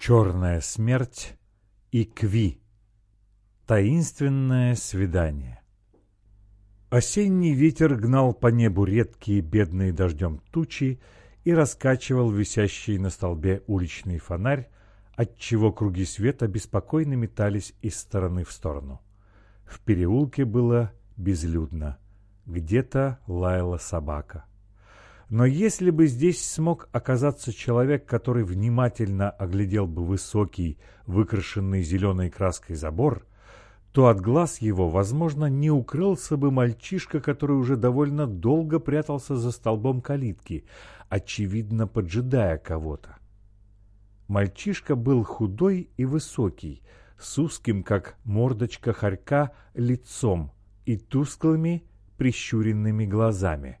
Черная смерть и Кви. Таинственное свидание. Осенний ветер гнал по небу редкие, бедные дождем тучи и раскачивал висящий на столбе уличный фонарь, отчего круги света беспокойно метались из стороны в сторону. В переулке было безлюдно. Где-то лаяла собака. Но если бы здесь смог оказаться человек, который внимательно оглядел бы высокий, выкрашенный зеленой краской забор, то от глаз его, возможно, не укрылся бы мальчишка, который уже довольно долго прятался за столбом калитки, очевидно поджидая кого-то. Мальчишка был худой и высокий, с узким, как мордочка хорька, лицом и тусклыми, прищуренными глазами.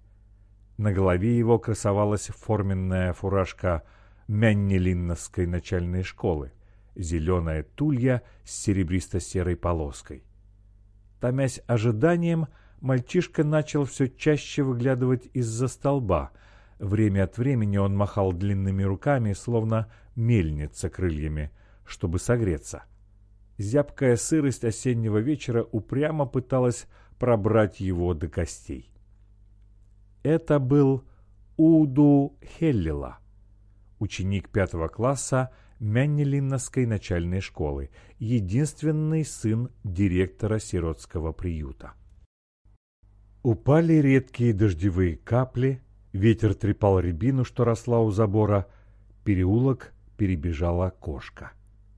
На голове его красовалась форменная фуражка Мяннелинновской начальной школы, зеленая тулья с серебристо-серой полоской. Томясь ожиданием, мальчишка начал все чаще выглядывать из-за столба. Время от времени он махал длинными руками, словно мельница крыльями, чтобы согреться. Зябкая сырость осеннего вечера упрямо пыталась пробрать его до костей. Это был Уду Хеллила, ученик пятого класса Мяннелинновской начальной школы, единственный сын директора сиротского приюта. Упали редкие дождевые капли, ветер трепал рябину, что росла у забора, переулок перебежала кошка.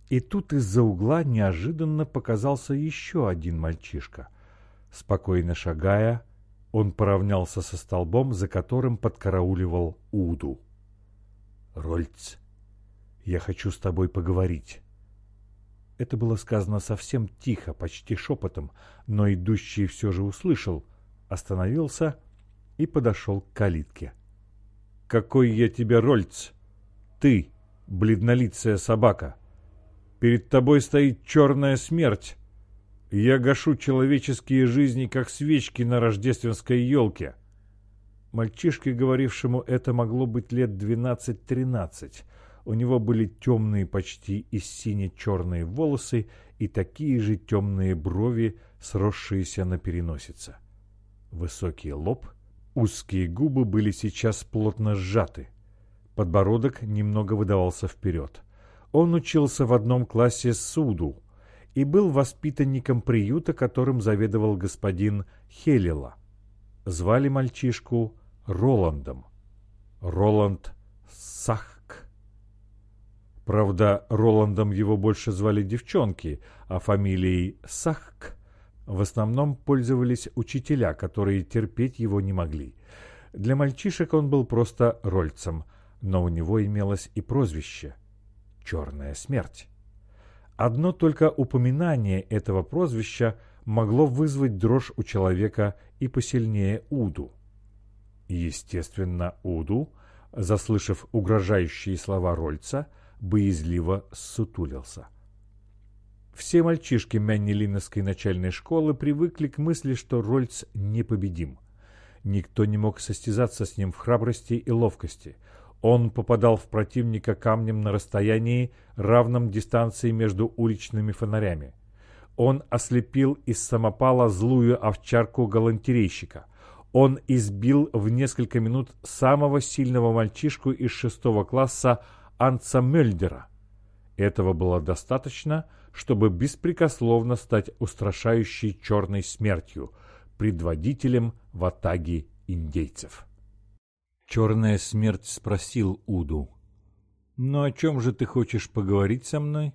И тут из-за угла неожиданно показался еще один мальчишка. Спокойно шагая, он поравнялся со столбом, за которым подкарауливал Уду. «Рольц, я хочу с тобой поговорить». Это было сказано совсем тихо, почти шепотом, но идущий все же услышал, остановился и подошел к калитке. «Какой я тебе, Рольц? Ты, бледнолицая собака! Перед тобой стоит черная смерть, я гашу человеческие жизни, как свечки на рождественской елке. Мальчишке, говорившему это, могло быть лет двенадцать-тринадцать. У него были темные, почти и сине-черные волосы и такие же темные брови, сросшиеся на переносице. Высокий лоб, узкие губы были сейчас плотно сжаты. Подбородок немного выдавался вперед. Он учился в одном классе с Суду, и был воспитанником приюта, которым заведовал господин Хелила. Звали мальчишку Роландом. Роланд Сахк. Правда, Роландом его больше звали девчонки, а фамилией Сахк в основном пользовались учителя, которые терпеть его не могли. Для мальчишек он был просто Рольцем, но у него имелось и прозвище «Черная смерть». Одно только упоминание этого прозвища могло вызвать дрожь у человека и посильнее Уду. Естественно, Уду, заслышав угрожающие слова Рольца, боязливо сутулился. Все мальчишки Мяннелиновской начальной школы привыкли к мысли, что Рольц непобедим. Никто не мог состязаться с ним в храбрости и ловкости – он попадал в противника камнем на расстоянии, равном дистанции между уличными фонарями. Он ослепил из самопала злую овчарку галантерейщика. Он избил в несколько минут самого сильного мальчишку из шестого класса Анца Мельдера. Этого было достаточно, чтобы беспрекословно стать устрашающей черной смертью, предводителем в атаге индейцев. Черная смерть спросил Уду. «Ну о чем же ты хочешь поговорить со мной?»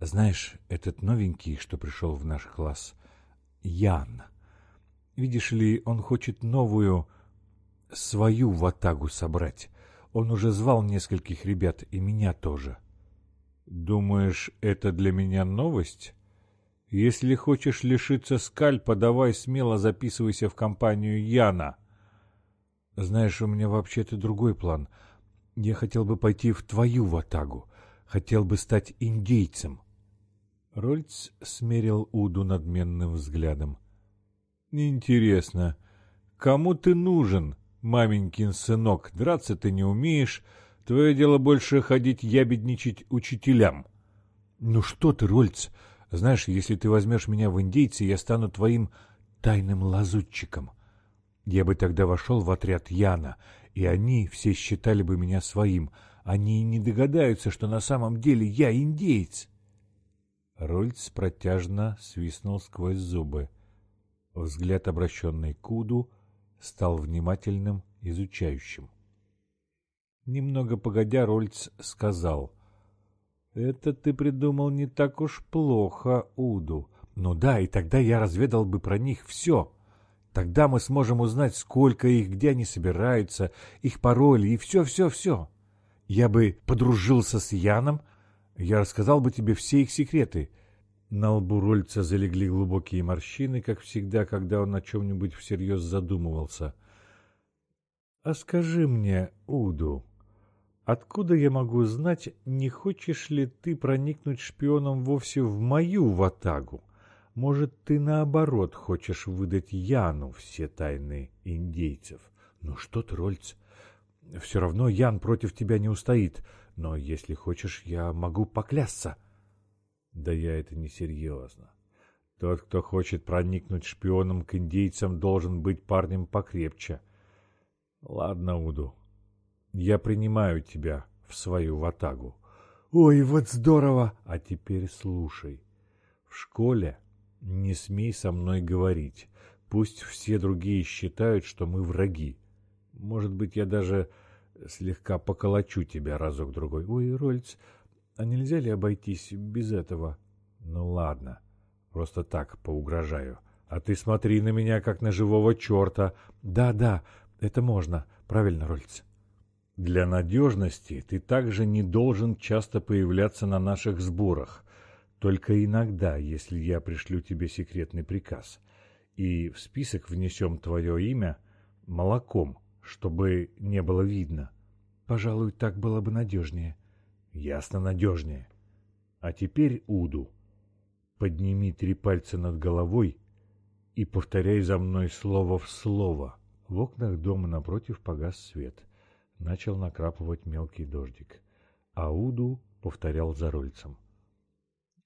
«Знаешь, этот новенький, что пришел в наш класс, Ян. Видишь ли, он хочет новую, свою ватагу собрать. Он уже звал нескольких ребят, и меня тоже». «Думаешь, это для меня новость?» «Если хочешь лишиться скальпа, давай смело записывайся в компанию Яна». Знаешь, у меня вообще-то другой план. Я хотел бы пойти в твою ватагу. Хотел бы стать индейцем. Рольц смерил Уду надменным взглядом. «Интересно, кому ты нужен, маменькин сынок? Драться ты не умеешь, Твое дело больше ходить ябедничать учителям. Ну что ты, Рольц, знаешь, если ты возьмешь меня в индейцы, я стану твоим тайным лазутчиком. Я бы тогда вошел в отряд Яна, и они все считали бы меня своим. Они не догадаются, что на самом деле я индейец. Рольц протяжно свистнул сквозь зубы. Взгляд, обращенный к Уду, стал внимательным, изучающим. Немного погодя, Рольц сказал. «Это ты придумал не так уж плохо, Уду. Ну да, и тогда я разведал бы про них все. Тогда мы сможем узнать, сколько их, где они собираются, их пароли и все-все-все. Я бы подружился с Яном, я рассказал бы тебе все их секреты». На лбу Рольца залегли глубокие морщины, как всегда, когда он о чем-нибудь всерьез задумывался. «А скажи мне, Уду...» Откуда я могу знать, не хочешь ли ты проникнуть шпионом вовсе в мою ватагу? Может, ты наоборот хочешь выдать Яну все тайны индейцев? Ну что ты, Рольц, все равно Ян против тебя не устоит, но если хочешь, я могу поклясться. Да я это не серьезно. Тот, кто хочет проникнуть шпионом к индейцам, должен быть парнем покрепче. Ладно, Уду, я принимаю тебя в свою ватагу. Ой, вот здорово! А теперь слушай. В школе не смей со мной говорить. Пусть все другие считают, что мы враги. Может быть, я даже слегка поколочу тебя разок-другой. Ой, Рольц, а нельзя ли обойтись без этого? Ну ладно, просто так поугрожаю. А ты смотри на меня, как на живого черта. Да-да, это можно. Правильно, Рольц. Для надежности ты также не должен часто появляться на наших сборах, только иногда, если я пришлю тебе секретный приказ. И в список внесем твое имя молоком, чтобы не было видно. Пожалуй, так было бы надежнее. Ясно, надежнее. А теперь, Уду, подними три пальца над головой и повторяй за мной слово в слово. В окнах дома напротив погас свет — начал накрапывать мелкий дождик. Ауду повторял за рольцем.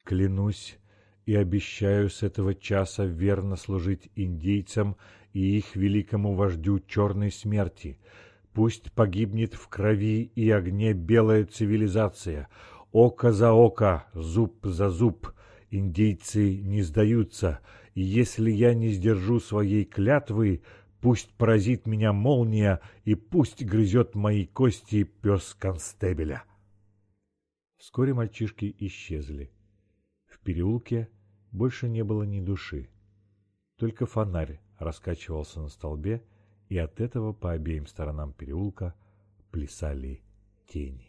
«Клянусь и обещаю с этого часа верно служить индейцам и их великому вождю черной смерти. Пусть погибнет в крови и огне белая цивилизация. Око за око, зуб за зуб. Индейцы не сдаются, и если я не сдержу своей клятвы, Пусть поразит меня молния, и пусть грызет мои кости пес констебеля. Вскоре мальчишки исчезли. Переулке больше не было ни души. Только фонарь раскачивался на столбе, и от этого по обеим сторонам переулка плясали тени.